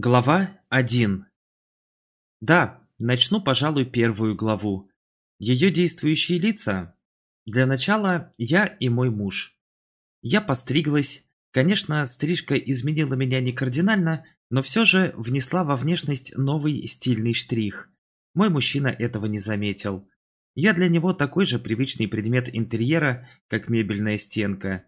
Глава 1 Да, начну, пожалуй, первую главу. Ее действующие лица? Для начала я и мой муж. Я постриглась. Конечно, стрижка изменила меня не кардинально, но все же внесла во внешность новый стильный штрих. Мой мужчина этого не заметил. Я для него такой же привычный предмет интерьера, как мебельная стенка.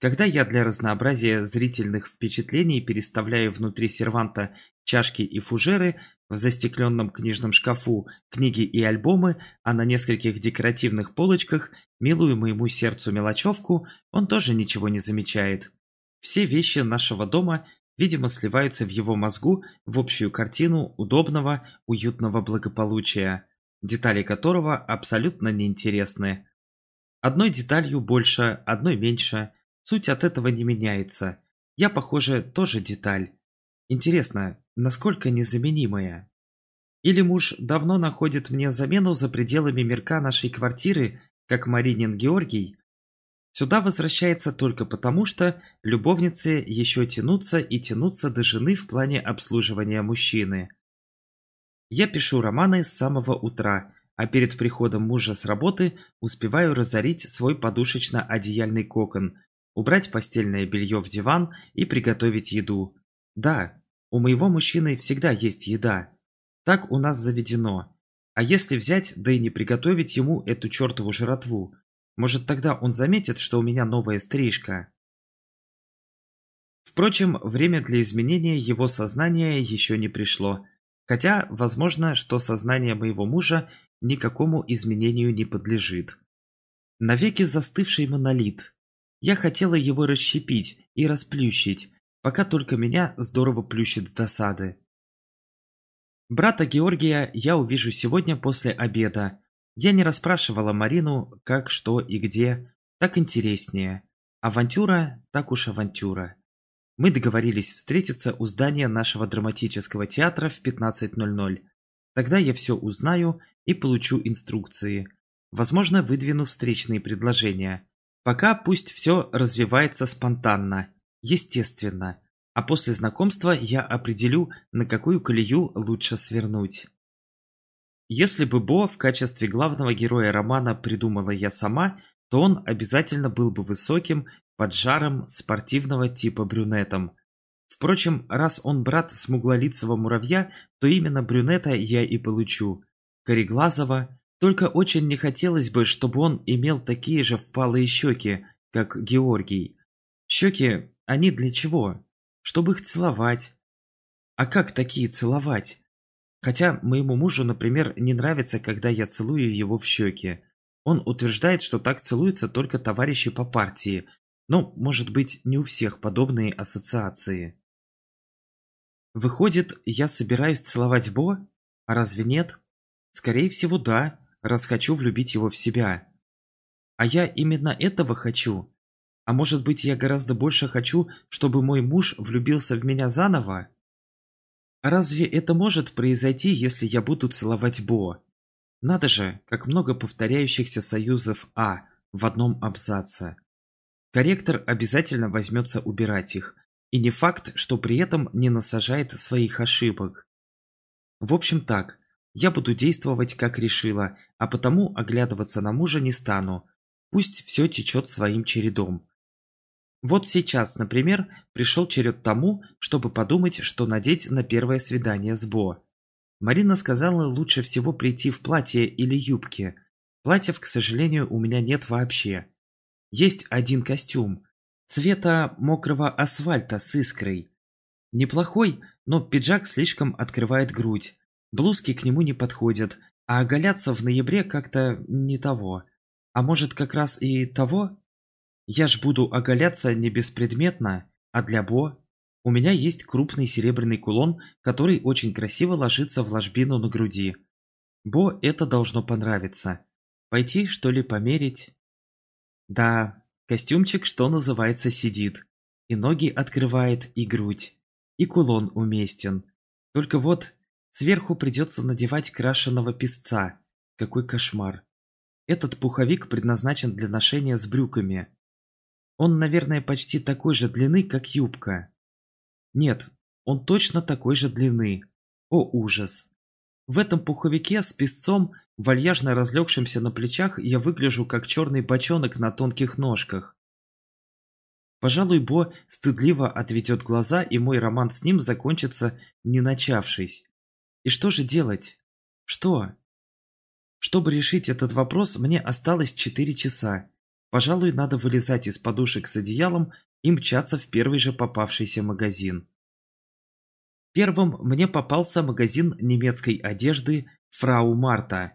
Когда я для разнообразия зрительных впечатлений переставляю внутри серванта чашки и фужеры, в застекленном книжном шкафу книги и альбомы, а на нескольких декоративных полочках милую моему сердцу мелочевку, он тоже ничего не замечает. Все вещи нашего дома, видимо, сливаются в его мозгу в общую картину удобного, уютного благополучия, детали которого абсолютно неинтересны. Одной деталью больше, одной меньше – Суть от этого не меняется. Я, похоже, тоже деталь. Интересно, насколько незаменимая? Или муж давно находит мне замену за пределами мирка нашей квартиры, как Маринин Георгий? Сюда возвращается только потому, что любовницы еще тянутся и тянутся до жены в плане обслуживания мужчины. Я пишу романы с самого утра, а перед приходом мужа с работы успеваю разорить свой подушечно-одеяльный кокон, убрать постельное белье в диван и приготовить еду. Да, у моего мужчины всегда есть еда. Так у нас заведено. А если взять, да и не приготовить ему эту чертову жратву, может тогда он заметит, что у меня новая стрижка. Впрочем, время для изменения его сознания еще не пришло. Хотя, возможно, что сознание моего мужа никакому изменению не подлежит. Навеки застывший монолит, я хотела его расщепить и расплющить, пока только меня здорово плющит с досады. Брата Георгия я увижу сегодня после обеда. Я не расспрашивала Марину, как, что и где. Так интереснее. Авантюра, так уж авантюра. Мы договорились встретиться у здания нашего драматического театра в 15.00. Тогда я все узнаю и получу инструкции. Возможно, выдвину встречные предложения. Пока пусть все развивается спонтанно, естественно, а после знакомства я определю, на какую колею лучше свернуть. Если бы Бо в качестве главного героя романа придумала я сама, то он обязательно был бы высоким, поджаром, спортивного типа брюнетом. Впрочем, раз он брат смуглолицего муравья, то именно брюнета я и получу. Кореглазого, только очень не хотелось бы, чтобы он имел такие же впалые щеки, как Георгий. Щеки, они для чего? Чтобы их целовать. А как такие целовать? Хотя моему мужу, например, не нравится, когда я целую его в щеки. Он утверждает, что так целуются только товарищи по партии. Но, может быть, не у всех подобные ассоциации. Выходит, я собираюсь целовать Бо? А разве нет? Скорее всего, да раз хочу влюбить его в себя. А я именно этого хочу. А может быть, я гораздо больше хочу, чтобы мой муж влюбился в меня заново? Разве это может произойти, если я буду целовать Бо? Надо же, как много повторяющихся союзов «а» в одном абзаце. Корректор обязательно возьмется убирать их, и не факт, что при этом не насажает своих ошибок. В общем так, я буду действовать, как решила, а потому оглядываться на мужа не стану. Пусть все течет своим чередом. Вот сейчас, например, пришел черед тому, чтобы подумать, что надеть на первое свидание с Бо. Марина сказала лучше всего прийти в платье или юбке. Платьев, к сожалению, у меня нет вообще. Есть один костюм. Цвета мокрого асфальта с искрой. Неплохой, но пиджак слишком открывает грудь. Блузки к нему не подходят, а оголяться в ноябре как-то не того. А может как раз и того? Я ж буду оголяться не беспредметно, а для Бо. У меня есть крупный серебряный кулон, который очень красиво ложится в ложбину на груди. Бо это должно понравиться. Пойти, что ли, померить? Да, костюмчик, что называется, сидит. И ноги открывает, и грудь. И кулон уместен. Только вот Сверху придется надевать крашеного песца. Какой кошмар. Этот пуховик предназначен для ношения с брюками. Он, наверное, почти такой же длины, как юбка. Нет, он точно такой же длины. О ужас! В этом пуховике с песцом, вальяжно разлегшимся на плечах, я выгляжу как черный бочонок на тонких ножках. Пожалуй, Бо стыдливо отведет глаза, и мой роман с ним закончится, не начавшись. И что же делать? Что? Чтобы решить этот вопрос, мне осталось четыре часа. Пожалуй, надо вылезать из подушек с одеялом и мчаться в первый же попавшийся магазин. Первым мне попался магазин немецкой одежды «Фрау Марта».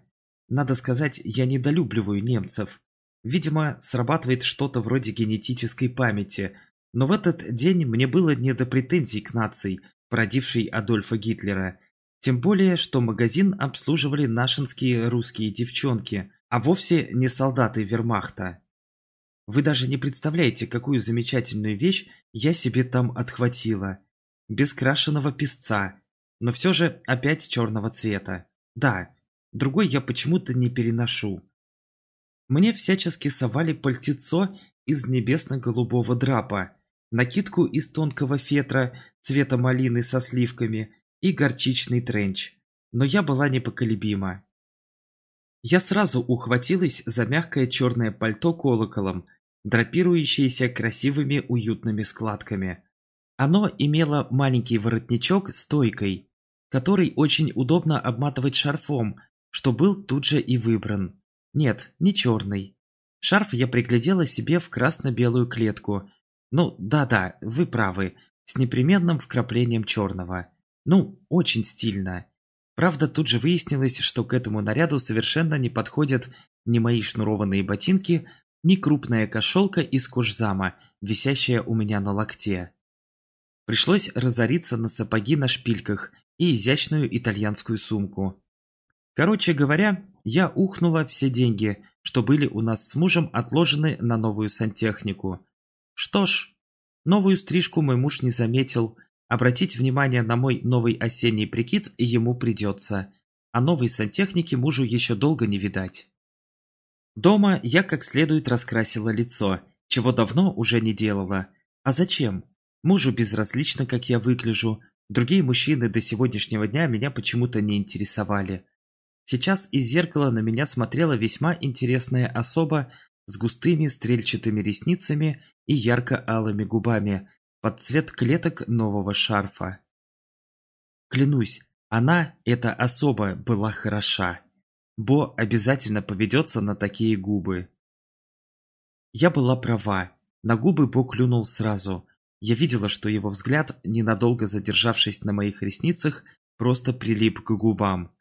Надо сказать, я недолюбливаю немцев. Видимо, срабатывает что-то вроде генетической памяти, но в этот день мне было не до претензий к нации, породившей Адольфа Гитлера. Тем более, что магазин обслуживали нашинские русские девчонки, а вовсе не солдаты вермахта. Вы даже не представляете, какую замечательную вещь я себе там отхватила – без крашеного песца, но все же опять черного цвета. Да, другой я почему-то не переношу. Мне всячески совали пальтецо из небесно-голубого драпа, накидку из тонкого фетра цвета малины со сливками и горчичный тренч, но я была непоколебима. Я сразу ухватилась за мягкое черное пальто колоколом, драпирующееся красивыми уютными складками. Оно имело маленький воротничок с стойкой, который очень удобно обматывать шарфом, что был тут же и выбран. Нет, не черный. Шарф я приглядела себе в красно-белую клетку. Ну, да-да, вы правы, с непременным вкраплением черного. Ну, очень стильно. Правда, тут же выяснилось, что к этому наряду совершенно не подходят ни мои шнурованные ботинки, ни крупная кошелка из кожзама, висящая у меня на локте. Пришлось разориться на сапоги на шпильках и изящную итальянскую сумку. Короче говоря, я ухнула все деньги, что были у нас с мужем отложены на новую сантехнику. Что ж, новую стрижку мой муж не заметил, обратить внимание на мой новый осенний прикид ему придется, а новой сантехники мужу еще долго не видать. Дома я как следует раскрасила лицо, чего давно уже не делала. А зачем? Мужу безразлично, как я выгляжу, другие мужчины до сегодняшнего дня меня почему-то не интересовали. Сейчас из зеркала на меня смотрела весьма интересная особа с густыми стрельчатыми ресницами и ярко-алыми губами под цвет клеток нового шарфа. Клянусь, она, эта особа, была хороша. Бо обязательно поведется на такие губы. Я была права. На губы Бо клюнул сразу, я видела, что его взгляд, ненадолго задержавшись на моих ресницах, просто прилип к губам.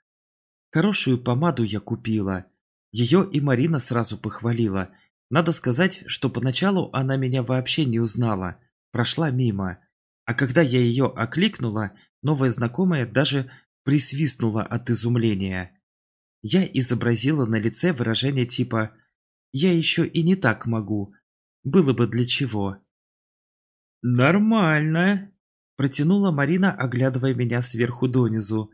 Хорошую помаду я купила. Ее и Марина сразу похвалила. Надо сказать, что поначалу она меня вообще не узнала, прошла мимо. А когда я ее окликнула, новая знакомая даже присвистнула от изумления. Я изобразила на лице выражение типа «Я еще и не так могу. Было бы для чего». «Нормально!» – протянула Марина, оглядывая меня сверху донизу.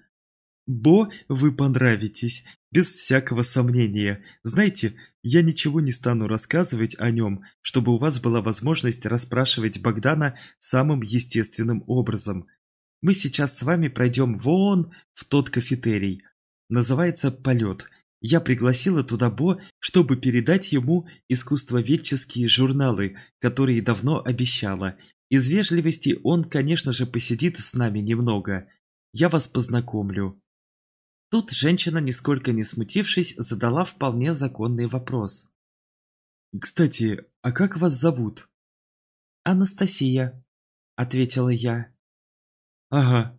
«Бо, вы понравитесь, без всякого сомнения. Знаете, я ничего не стану рассказывать о нем, чтобы у вас была возможность расспрашивать Богдана самым естественным образом. Мы сейчас с вами пройдем вон в тот кафетерий. Называется «Полет». Я пригласила туда Бо, чтобы передать ему искусствоведческие журналы, которые давно обещала, из вежливости он, конечно же, посидит с нами немного. Я вас познакомлю. Тут женщина, нисколько не смутившись, задала вполне законный вопрос. «Кстати, а как вас зовут?» «Анастасия», — ответила я. «Ага,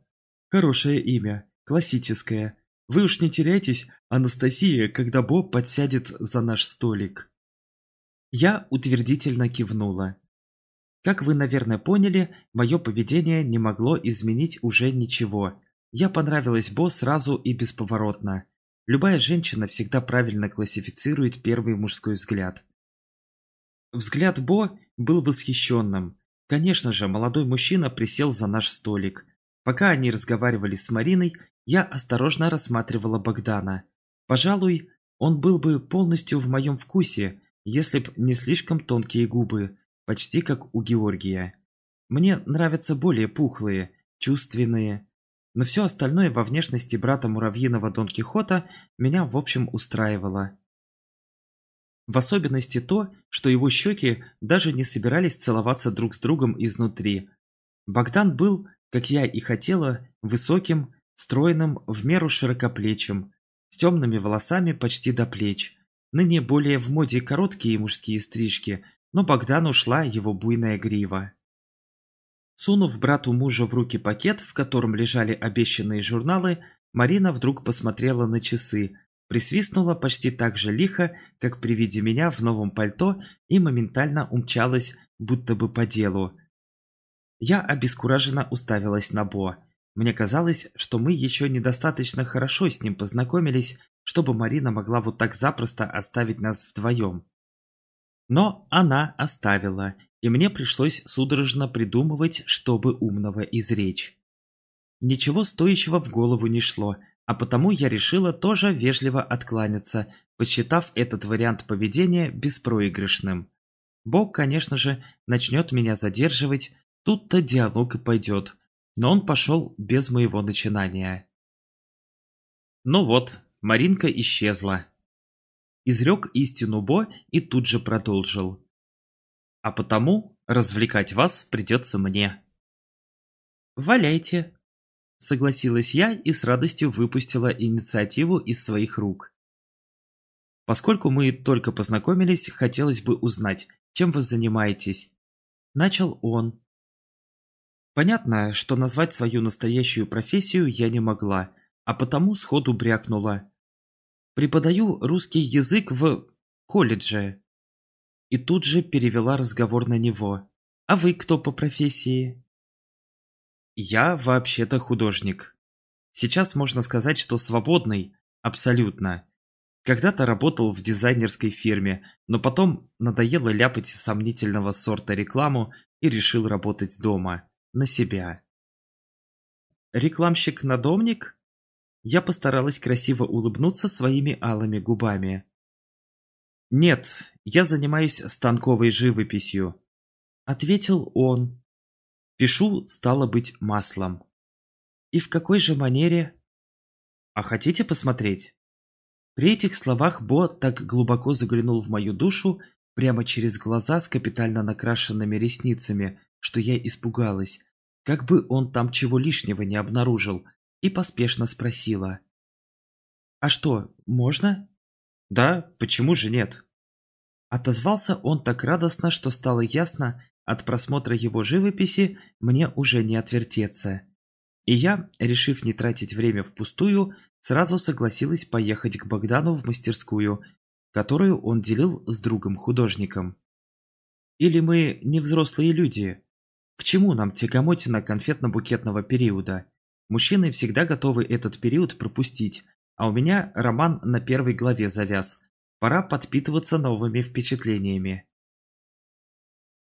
хорошее имя, классическое. Вы уж не теряйтесь, Анастасия, когда Боб подсядет за наш столик». Я утвердительно кивнула. Как вы, наверное, поняли, мое поведение не могло изменить уже ничего. Я понравилась Бо сразу и бесповоротно. Любая женщина всегда правильно классифицирует первый мужской взгляд. Взгляд Бо был восхищенным. Конечно же, молодой мужчина присел за наш столик. Пока они разговаривали с Мариной, я осторожно рассматривала Богдана. Пожалуй, он был бы полностью в моем вкусе, если б не слишком тонкие губы, почти как у Георгия. Мне нравятся более пухлые, чувственные. Но все остальное во внешности брата муравьиного Дон Кихота меня в общем устраивало. В особенности то, что его щеки даже не собирались целоваться друг с другом изнутри. Богдан был, как я и хотела, высоким, стройным, в меру широкоплечим, с темными волосами почти до плеч. Ныне более в моде короткие мужские стрижки, но Богдану шла его буйная грива. Сунув брату мужа в руки пакет, в котором лежали обещанные журналы, Марина вдруг посмотрела на часы, присвистнула почти так же лихо, как при виде меня в новом пальто и моментально умчалась, будто бы по делу. Я обескураженно уставилась на Бо. Мне казалось, что мы еще недостаточно хорошо с ним познакомились, чтобы Марина могла вот так запросто оставить нас вдвоем. Но она оставила, и мне пришлось судорожно придумывать, чтобы умного изречь. Ничего стоящего в голову не шло, а потому я решила тоже вежливо откланяться, посчитав этот вариант поведения беспроигрышным. Бог, конечно же, начнет меня задерживать, тут-то диалог и пойдет, но он пошел без моего начинания. Ну вот, Маринка исчезла. Изрек истину Бо и тут же продолжил. А потому развлекать вас придется мне. «Валяйте», — согласилась я и с радостью выпустила инициативу из своих рук. «Поскольку мы только познакомились, хотелось бы узнать, чем вы занимаетесь?» Начал он. Понятно, что назвать свою настоящую профессию я не могла, а потому сходу брякнула. Преподаю русский язык в колледже и тут же перевела разговор на него. «А вы кто по профессии?» «Я вообще-то художник. Сейчас можно сказать, что свободный, абсолютно. Когда-то работал в дизайнерской фирме, но потом надоело ляпать сомнительного сорта рекламу и решил работать дома, на себя. Рекламщик-надомник? Я постаралась красиво улыбнуться своими алыми губами. «Нет, я занимаюсь станковой живописью», — ответил он. «Пишу, стало быть, маслом». «И в какой же манере?» «А хотите посмотреть?» При этих словах Бо так глубоко заглянул в мою душу, прямо через глаза с капитально накрашенными ресницами, что я испугалась, как бы он там чего лишнего не обнаружил, и поспешно спросила. «А что, можно?» Да, почему же нет? Отозвался он так радостно, что стало ясно, от просмотра его живописи мне уже не отвертеться. И я, решив не тратить время впустую, сразу согласилась поехать к Богдану в мастерскую, которую он делил с другом-художником. Или мы не взрослые люди? К чему нам тягомотина конфетно-букетного периода? Мужчины всегда готовы этот период пропустить, а у меня роман на первой главе завяз. Пора подпитываться новыми впечатлениями.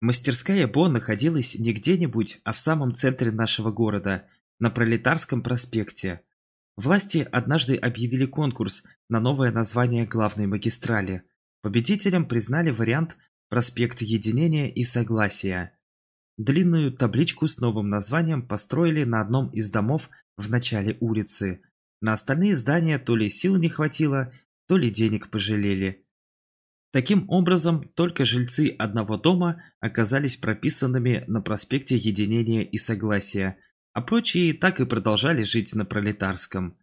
Мастерская Бо находилась не где-нибудь, а в самом центре нашего города, на Пролетарском проспекте. Власти однажды объявили конкурс на новое название главной магистрали. Победителем признали вариант «Проспект Единения и Согласия». Длинную табличку с новым названием построили на одном из домов в начале улицы – на остальные здания то ли сил не хватило, то ли денег пожалели. Таким образом, только жильцы одного дома оказались прописанными на проспекте Единения и Согласия, а прочие так и продолжали жить на Пролетарском.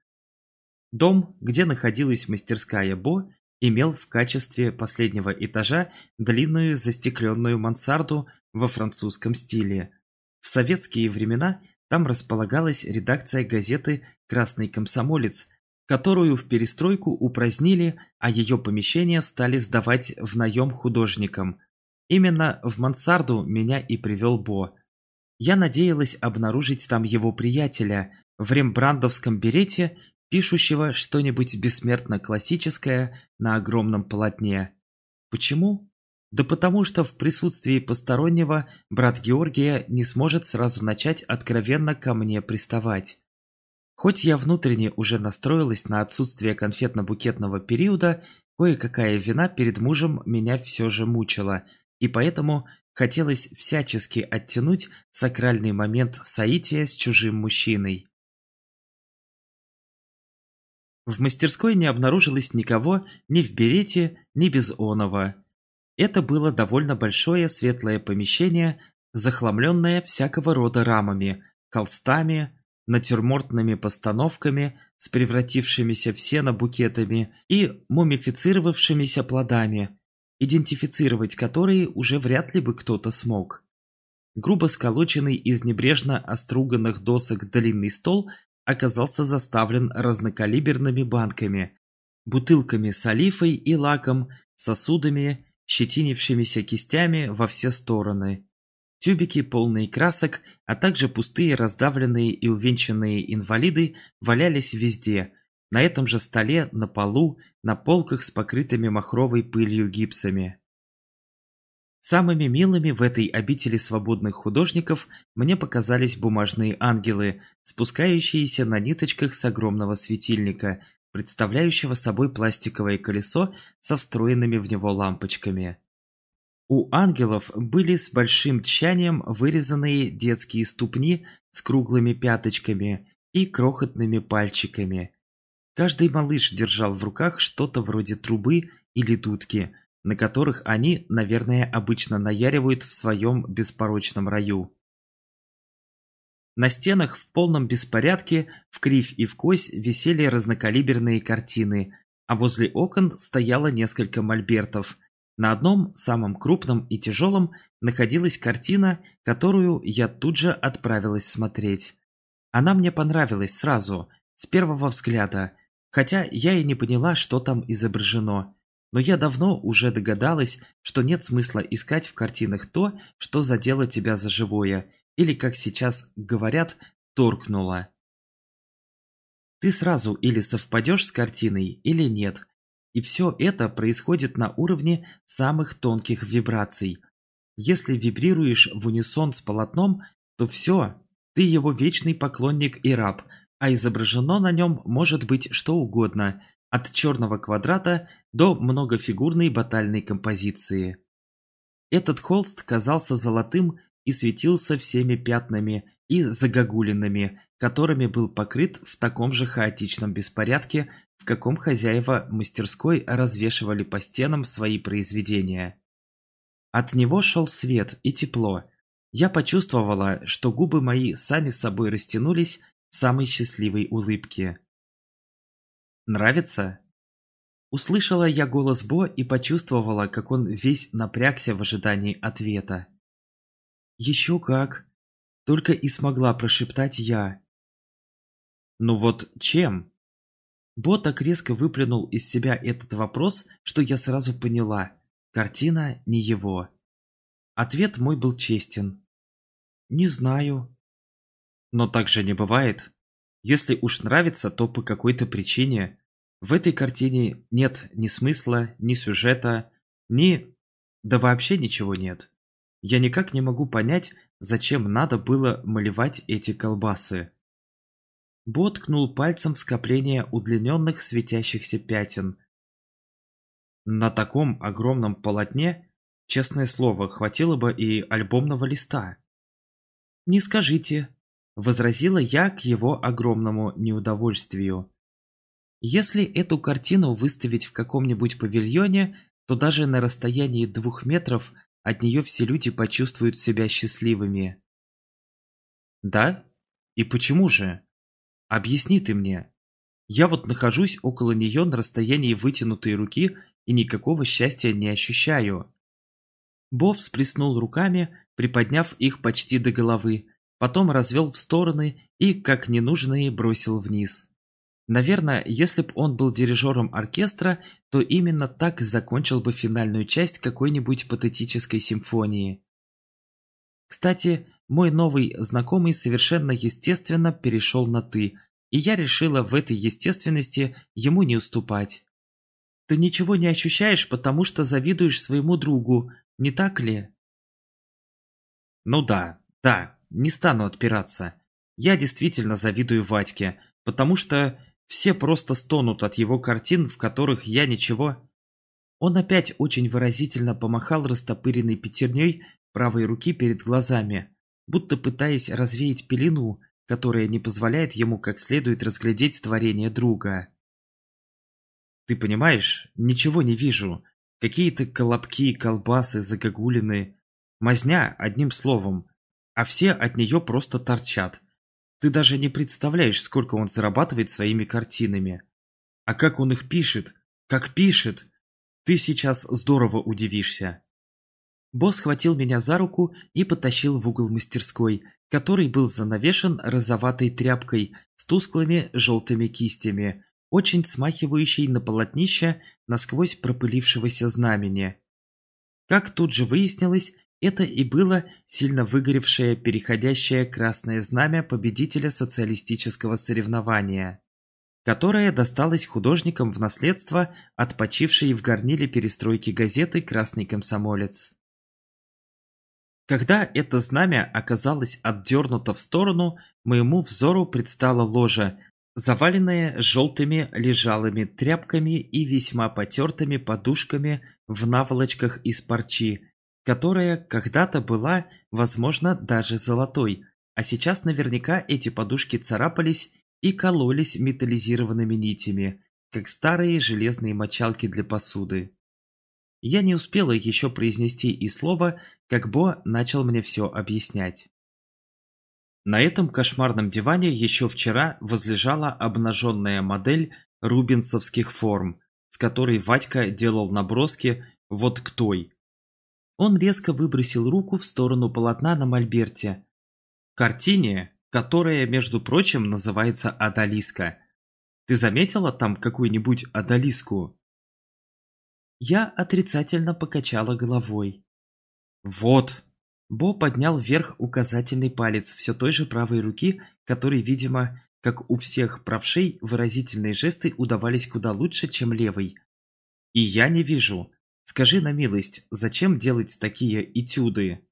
Дом, где находилась мастерская Бо, имел в качестве последнего этажа длинную застекленную мансарду во французском стиле. В советские времена там располагалась редакция газеты «Красный комсомолец», которую в перестройку упразднили, а ее помещения стали сдавать в наем художникам. Именно в мансарду меня и привел Бо. Я надеялась обнаружить там его приятеля в рембрандовском берете, пишущего что-нибудь бессмертно классическое на огромном полотне. Почему? Да потому что в присутствии постороннего брат Георгия не сможет сразу начать откровенно ко мне приставать. Хоть я внутренне уже настроилась на отсутствие конфетно-букетного периода, кое-какая вина перед мужем меня все же мучила, и поэтому, хотелось всячески оттянуть сакральный момент соития с чужим мужчиной. В мастерской не обнаружилось никого ни в берете, ни без оного. Это было довольно большое светлое помещение, захламленное всякого рода рамами, холстами, натюрмортными постановками с превратившимися в сено букетами и мумифицировавшимися плодами, идентифицировать которые уже вряд ли бы кто-то смог. Грубо сколоченный из небрежно оструганных досок длинный стол оказался заставлен разнокалиберными банками, бутылками с олифой и лаком, сосудами, щетинившимися кистями во все стороны. Тюбики, полные красок, а также пустые, раздавленные и увенчанные инвалиды валялись везде, на этом же столе, на полу, на полках с покрытыми махровой пылью гипсами. Самыми милыми в этой обители свободных художников мне показались бумажные ангелы, спускающиеся на ниточках с огромного светильника, представляющего собой пластиковое колесо со встроенными в него лампочками. У ангелов были с большим тщанием вырезанные детские ступни с круглыми пяточками и крохотными пальчиками. Каждый малыш держал в руках что-то вроде трубы или дудки, на которых они, наверное, обычно наяривают в своем беспорочном раю. На стенах в полном беспорядке, в кривь и в кось висели разнокалиберные картины, а возле окон стояло несколько мольбертов – на одном, самом крупном и тяжелом, находилась картина, которую я тут же отправилась смотреть. Она мне понравилась сразу, с первого взгляда, хотя я и не поняла, что там изображено. Но я давно уже догадалась, что нет смысла искать в картинах то, что задело тебя за живое, или, как сейчас говорят, торкнуло. Ты сразу или совпадешь с картиной, или нет, и все это происходит на уровне самых тонких вибраций. Если вибрируешь в унисон с полотном, то все, ты его вечный поклонник и раб, а изображено на нем может быть что угодно, от черного квадрата до многофигурной батальной композиции. Этот холст казался золотым и светился всеми пятнами и загогулинами, которыми был покрыт в таком же хаотичном беспорядке в каком хозяева мастерской развешивали по стенам свои произведения. От него шел свет и тепло. Я почувствовала, что губы мои сами собой растянулись в самой счастливой улыбке. «Нравится?» Услышала я голос Бо и почувствовала, как он весь напрягся в ожидании ответа. «Еще как!» Только и смогла прошептать я. «Ну вот чем?» Бо так резко выплюнул из себя этот вопрос, что я сразу поняла – картина не его. Ответ мой был честен. «Не знаю». Но так же не бывает. Если уж нравится, то по какой-то причине. В этой картине нет ни смысла, ни сюжета, ни... Да вообще ничего нет. Я никак не могу понять, зачем надо было малевать эти колбасы. Бо ткнул пальцем в скопление удлиненных светящихся пятен. На таком огромном полотне, честное слово, хватило бы и альбомного листа. «Не скажите», — возразила я к его огромному неудовольствию. «Если эту картину выставить в каком-нибудь павильоне, то даже на расстоянии двух метров от нее все люди почувствуют себя счастливыми». «Да? И почему же?» Объясни ты мне. Я вот нахожусь около нее на расстоянии вытянутой руки и никакого счастья не ощущаю. Бо всплеснул руками, приподняв их почти до головы, потом развел в стороны и, как ненужные, бросил вниз. Наверное, если б он был дирижером оркестра, то именно так закончил бы финальную часть какой-нибудь патетической симфонии. Кстати, мой новый знакомый совершенно естественно перешел на «ты», и я решила в этой естественности ему не уступать. «Ты ничего не ощущаешь, потому что завидуешь своему другу, не так ли?» «Ну да, да, не стану отпираться. Я действительно завидую Вадьке, потому что все просто стонут от его картин, в которых я ничего...» Он опять очень выразительно помахал растопыренной пятерней правой руки перед глазами, будто пытаясь развеять пелену, которая не позволяет ему как следует разглядеть творение друга. «Ты понимаешь, ничего не вижу. Какие-то колобки, колбасы, загогулины. Мазня, одним словом. А все от нее просто торчат. Ты даже не представляешь, сколько он зарабатывает своими картинами. А как он их пишет? Как пишет! Ты сейчас здорово удивишься. Босс схватил меня за руку и потащил в угол мастерской, который был занавешен розоватой тряпкой с тусклыми желтыми кистями, очень смахивающей на полотнище насквозь пропылившегося знамени. Как тут же выяснилось, это и было сильно выгоревшее переходящее красное знамя победителя социалистического соревнования, которое досталось художникам в наследство от почившей в горниле перестройки газеты «Красный комсомолец». Когда это знамя оказалось отдернуто в сторону, моему взору предстала ложа, заваленная желтыми лежалыми тряпками и весьма потертыми подушками в наволочках из парчи, которая когда-то была, возможно, даже золотой, а сейчас наверняка эти подушки царапались и кололись металлизированными нитями, как старые железные мочалки для посуды. Я не успела еще произнести и слова, как Бо начал мне все объяснять. На этом кошмарном диване еще вчера возлежала обнаженная модель рубинсовских форм, с которой Вадька делал наброски вот к той, он резко выбросил руку в сторону полотна на мольберте. Картине, которая, между прочим, называется «Адалиска». Ты заметила там какую-нибудь Адалиску? Я отрицательно покачала головой. Вот. Бо поднял вверх указательный палец все той же правой руки, который, видимо, как у всех правшей, выразительные жесты удавались куда лучше, чем левой. И я не вижу, Скажи на милость, зачем делать такие этюды?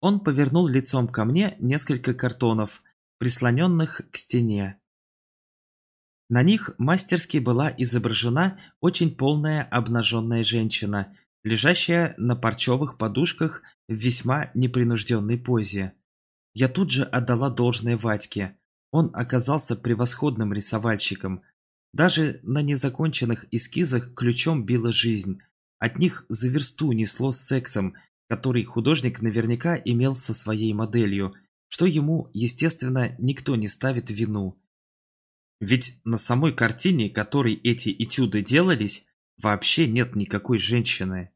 Он повернул лицом ко мне несколько картонов, прислоненных к стене. На них мастерски была изображена очень полная обнаженная женщина, лежащая на парчевых подушках в весьма непринужденной позе. Я тут же отдала должное Вадьке. Он оказался превосходным рисовальщиком. Даже на незаконченных эскизах ключом била жизнь, от них за версту несло сексом, который художник наверняка имел со своей моделью, что ему, естественно, никто не ставит вину. Ведь на самой картине, которой эти этюды делались, вообще нет никакой женщины.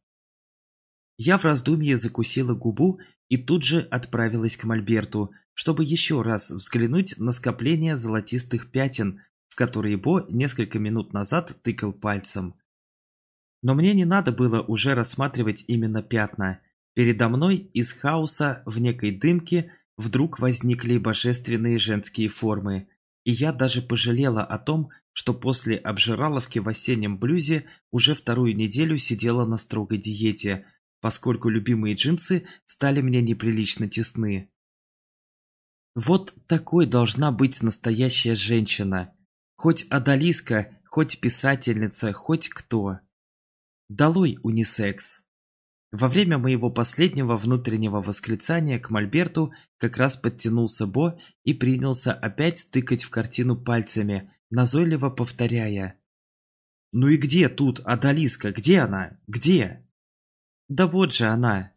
Я в раздумье закусила губу и тут же отправилась к Мольберту, чтобы еще раз взглянуть на скопление золотистых пятен, в которые Бо несколько минут назад тыкал пальцем. Но мне не надо было уже рассматривать именно пятна. Передо мной из хаоса в некой дымке вдруг возникли божественные женские формы, и я даже пожалела о том, что после обжираловки в осеннем блюзе уже вторую неделю сидела на строгой диете, поскольку любимые джинсы стали мне неприлично тесны. Вот такой должна быть настоящая женщина. Хоть одалиска, хоть писательница, хоть кто. Долой унисекс! Во время моего последнего внутреннего восклицания к Мольберту как раз подтянулся Бо и принялся опять тыкать в картину пальцами, назойливо повторяя. «Ну и где тут Адалиска? Где она? Где?» «Да вот же она!»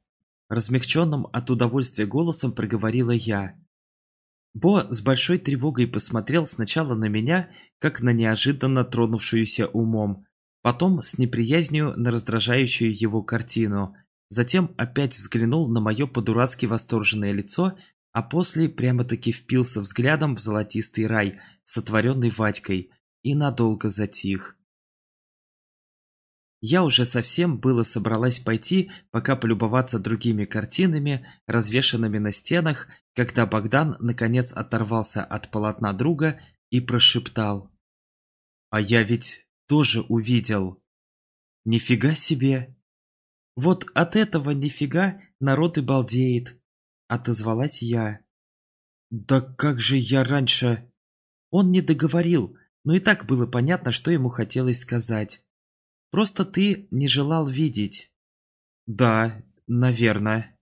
Размягченным от удовольствия голосом проговорила я. Бо с большой тревогой посмотрел сначала на меня, как на неожиданно тронувшуюся умом, потом с неприязнью на раздражающую его картину, затем опять взглянул на мое по-дурацки восторженное лицо, а после прямо-таки впился взглядом в золотистый рай, сотворенный Вадькой, и надолго затих. Я уже совсем было собралась пойти, пока полюбоваться другими картинами, развешанными на стенах, когда Богдан наконец оторвался от полотна друга и прошептал. «А я ведь тоже увидел. Нифига себе! Вот от этого нифига народ и балдеет, отозвалась я. Да как же я раньше... Он не договорил, но и так было понятно, что ему хотелось сказать. Просто ты не желал видеть. Да, наверное.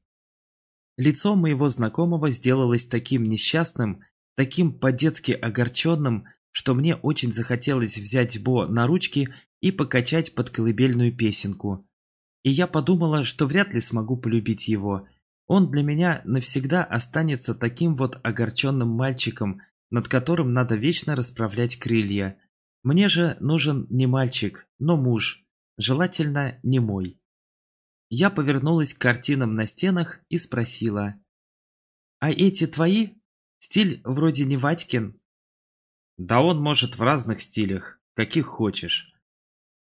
Лицо моего знакомого сделалось таким несчастным, таким по-детски огорченным, что мне очень захотелось взять Бо на ручки и покачать под колыбельную песенку. И я подумала, что вряд ли смогу полюбить его. Он для меня навсегда останется таким вот огорченным мальчиком, над которым надо вечно расправлять крылья. Мне же нужен не мальчик, но муж, желательно не мой. Я повернулась к картинам на стенах и спросила. «А эти твои? Стиль вроде не Ватькин?» «Да он может в разных стилях, каких хочешь».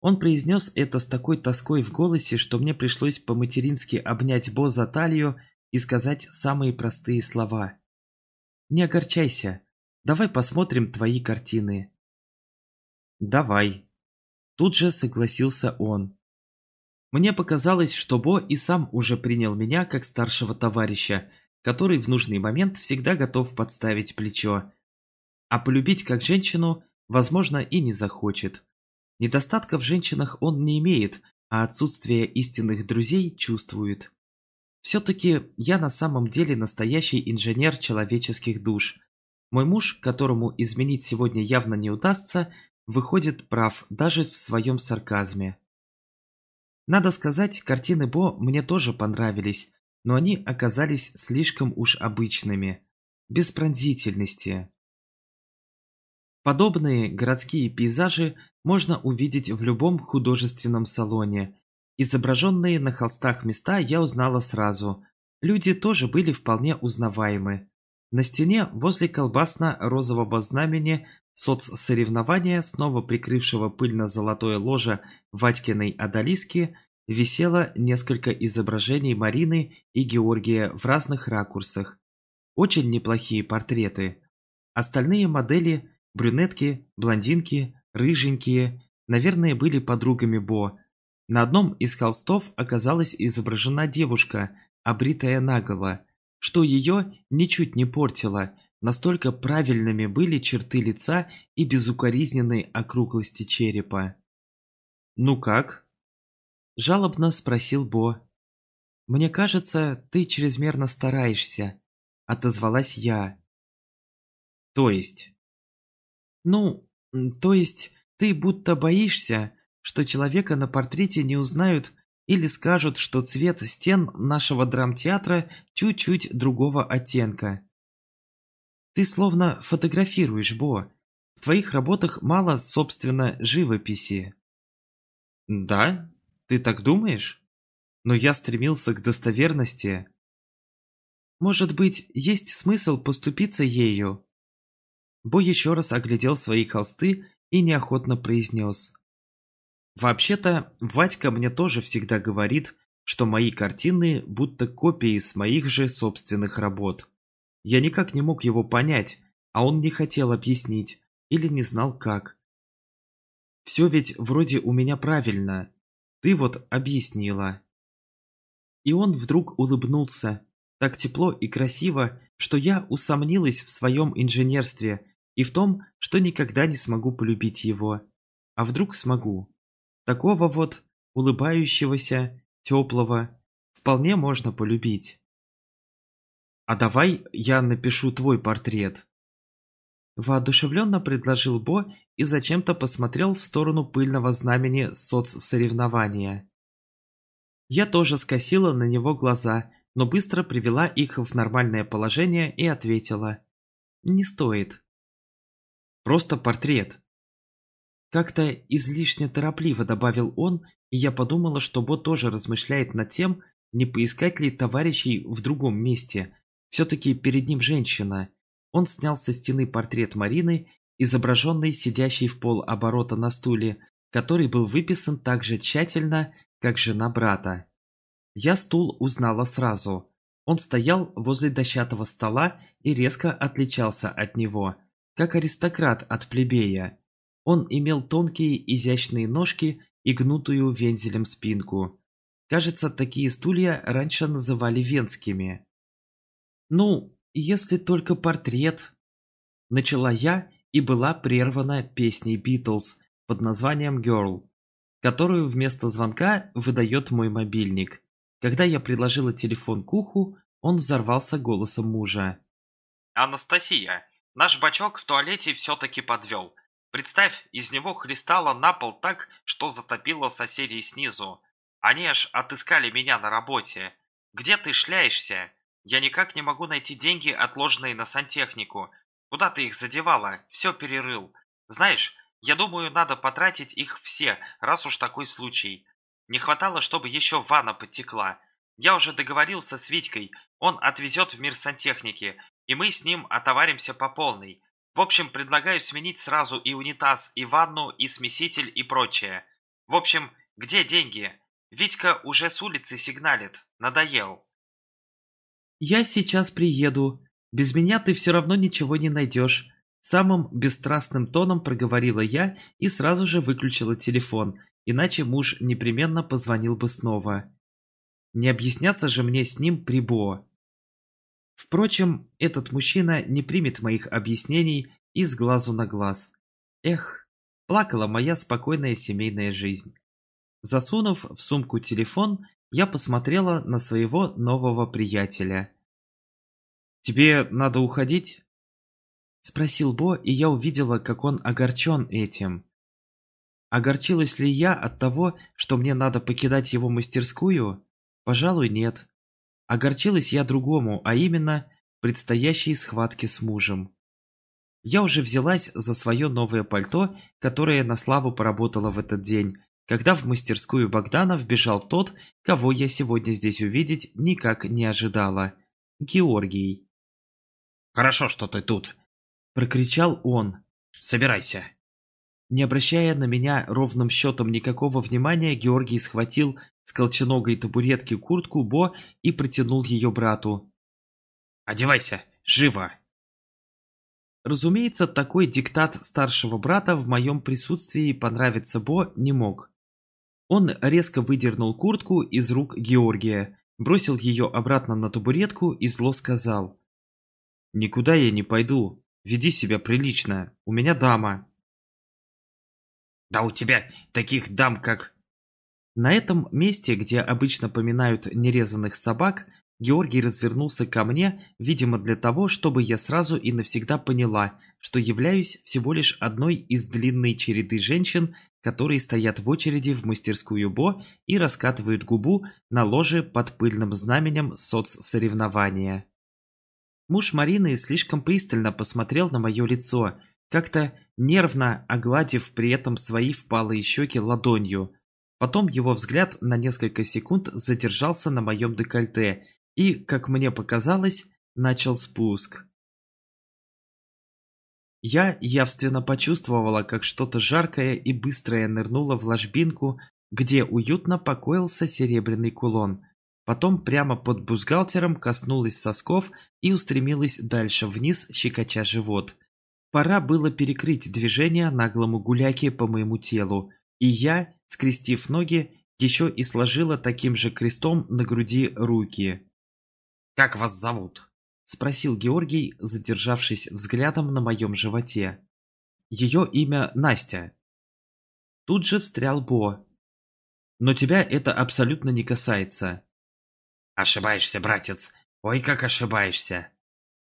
Он произнес это с такой тоской в голосе, что мне пришлось по-матерински обнять Бо за талию и сказать самые простые слова. «Не огорчайся, давай посмотрим твои картины». «Давай». Тут же согласился он. Мне показалось, что Бо и сам уже принял меня как старшего товарища, который в нужный момент всегда готов подставить плечо. А полюбить как женщину, возможно, и не захочет. Недостатков в женщинах он не имеет, а отсутствие истинных друзей чувствует. Все-таки я на самом деле настоящий инженер человеческих душ. Мой муж, которому изменить сегодня явно не удастся, выходит прав даже в своем сарказме. Надо сказать, картины Бо мне тоже понравились, но они оказались слишком уж обычными, без пронзительности. Подобные городские пейзажи можно увидеть в любом художественном салоне. Изображенные на холстах места я узнала сразу. Люди тоже были вполне узнаваемы. На стене возле колбасно-розового знамени соцсоревнования, снова прикрывшего пыльно-золотое ложе Ватькиной одолиски, висело несколько изображений Марины и Георгия в разных ракурсах. Очень неплохие портреты. Остальные модели – брюнетки, блондинки, рыженькие – наверное, были подругами Бо. На одном из холстов оказалась изображена девушка, обритая наголо, что ее ничуть не портило, настолько правильными были черты лица и безукоризненной округлости черепа. «Ну как?» – жалобно спросил Бо. «Мне кажется, ты чрезмерно стараешься», – отозвалась я. «То есть?» «Ну, то есть ты будто боишься, что человека на портрете не узнают или скажут, что цвет стен нашего драмтеатра чуть-чуть другого оттенка. Ты словно фотографируешь, Бо. В твоих работах мало, собственно, живописи. Да? Ты так думаешь? Но я стремился к достоверности. Может быть, есть смысл поступиться ею? Бо еще раз оглядел свои холсты и неохотно произнес. Вообще-то, Вадька мне тоже всегда говорит, что мои картины будто копии с моих же собственных работ. Я никак не мог его понять, а он не хотел объяснить или не знал как. Все ведь вроде у меня правильно, ты вот объяснила. И он вдруг улыбнулся, так тепло и красиво, что я усомнилась в своем инженерстве и в том, что никогда не смогу полюбить его. А вдруг смогу? Такого вот, улыбающегося, теплого, вполне можно полюбить. А давай я напишу твой портрет. Воодушевленно предложил Бо и зачем-то посмотрел в сторону пыльного знамени соцсоревнования. Я тоже скосила на него глаза, но быстро привела их в нормальное положение и ответила. Не стоит. Просто портрет. Как-то излишне торопливо добавил он, и я подумала, что Бо тоже размышляет над тем, не поискать ли товарищей в другом месте. Все-таки перед ним женщина. Он снял со стены портрет Марины, изображенный сидящей в пол оборота на стуле, который был выписан так же тщательно, как жена брата. Я стул узнала сразу. Он стоял возле дощатого стола и резко отличался от него, как аристократ от плебея. Он имел тонкие изящные ножки и гнутую вензелем спинку. Кажется, такие стулья раньше называли венскими. «Ну, если только портрет. Начала я и была прервана песней Битлз под названием «Girl», которую вместо звонка выдает мой мобильник. Когда я приложила телефон к уху, он взорвался голосом мужа. «Анастасия, наш бачок в туалете все-таки подвел. Представь, из него хлестало на пол так, что затопило соседей снизу. Они аж отыскали меня на работе. Где ты шляешься? Я никак не могу найти деньги, отложенные на сантехнику. Куда ты их задевала? Все перерыл. Знаешь, я думаю, надо потратить их все, раз уж такой случай. Не хватало, чтобы еще ванна подтекла. Я уже договорился с Витькой, он отвезет в мир сантехники, и мы с ним отоваримся по полной. В общем, предлагаю сменить сразу и унитаз, и ванну, и смеситель, и прочее. В общем, где деньги? Витька уже с улицы сигналит. Надоел. «Я сейчас приеду. Без меня ты все равно ничего не найдешь». Самым бесстрастным тоном проговорила я и сразу же выключила телефон, иначе муж непременно позвонил бы снова. Не объясняться же мне с ним при Бо. Впрочем, этот мужчина не примет моих объяснений из глазу на глаз. Эх, плакала моя спокойная семейная жизнь. Засунув в сумку телефон, я посмотрела на своего нового приятеля. «Тебе надо уходить?» Спросил Бо, и я увидела, как он огорчен этим. Огорчилась ли я от того, что мне надо покидать его мастерскую? Пожалуй, нет. Огорчилась я другому, а именно предстоящей схватке с мужем. Я уже взялась за свое новое пальто, которое на славу поработало в этот день, когда в мастерскую Богдана вбежал тот, кого я сегодня здесь увидеть никак не ожидала. Георгий. «Хорошо, что ты тут!» – прокричал он. «Собирайся!» Не обращая на меня ровным счетом никакого внимания, Георгий схватил с колченогой табуретки куртку Бо и протянул ее брату. «Одевайся! Живо!» Разумеется, такой диктат старшего брата в моем присутствии понравиться Бо не мог. Он резко выдернул куртку из рук Георгия, бросил ее обратно на табуретку и зло сказал. «Никуда я не пойду. Веди себя прилично. У меня дама». «Да у тебя таких дам, как...» На этом месте, где обычно поминают нерезанных собак, Георгий развернулся ко мне, видимо для того, чтобы я сразу и навсегда поняла, что являюсь всего лишь одной из длинной череды женщин, которые стоят в очереди в мастерскую Бо и раскатывают губу на ложе под пыльным знаменем соцсоревнования. Муж Марины слишком пристально посмотрел на мое лицо, как-то нервно огладив при этом свои впалые щеки ладонью. Потом его взгляд на несколько секунд задержался на моем декольте и, как мне показалось, начал спуск. Я явственно почувствовала, как что-то жаркое и быстрое нырнуло в ложбинку, где уютно покоился серебряный кулон. Потом прямо под бюстгальтером коснулась сосков и устремилась дальше вниз, щекоча живот. Пора было перекрыть движение наглому гуляке по моему телу, и я, скрестив ноги, еще и сложила таким же крестом на груди руки. «Как вас зовут?» — спросил Георгий, задержавшись взглядом на моем животе. «Ее имя Настя». Тут же встрял Бо. «Но тебя это абсолютно не касается». «Ошибаешься, братец. Ой, как ошибаешься!»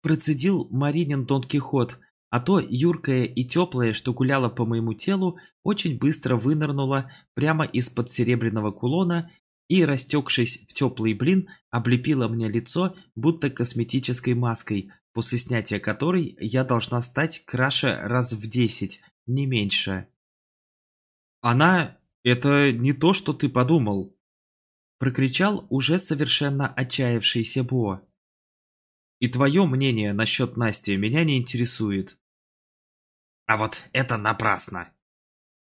Процедил Маринин Дон Кихот, а то юркое и теплое, что гуляло по моему телу, очень быстро вынырнуло прямо из-под серебряного кулона и, растекшись в теплый блин, облепила мне лицо, будто косметической маской, после снятия которой я должна стать краше раз в десять, не меньше. «Она... это не то, что ты подумал!» Прокричал уже совершенно отчаявшийся Бо. «И твое мнение насчет Насти меня не интересует». «А вот это напрасно!»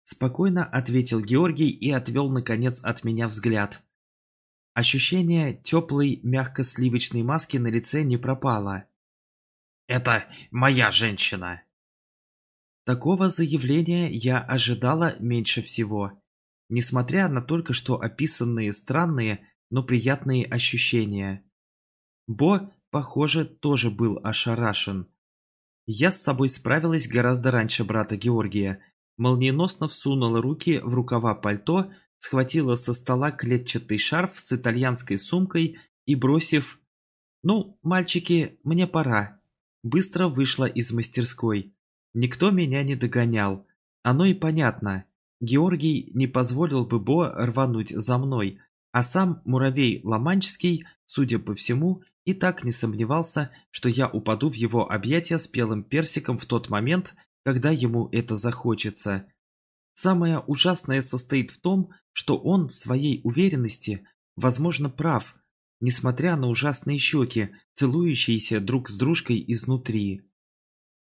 Спокойно ответил Георгий и отвел, наконец, от меня взгляд. Ощущение теплой, мягко-сливочной маски на лице не пропало. «Это моя женщина!» Такого заявления я ожидала меньше всего, несмотря на только что описанные странные, но приятные ощущения. Бо, похоже, тоже был ошарашен. Я с собой справилась гораздо раньше брата Георгия, молниеносно всунула руки в рукава пальто, схватила со стола клетчатый шарф с итальянской сумкой и, бросив «Ну, мальчики, мне пора». Быстро вышла из мастерской. Никто меня не догонял. Оно и понятно. Георгий не позволил бы Бо рвануть за мной, а сам муравей Ломанческий, судя по всему, и так не сомневался, что я упаду в его объятия спелым персиком в тот момент, когда ему это захочется. Самое ужасное состоит в том, что он в своей уверенности, возможно, прав, несмотря на ужасные щеки, целующиеся друг с дружкой изнутри.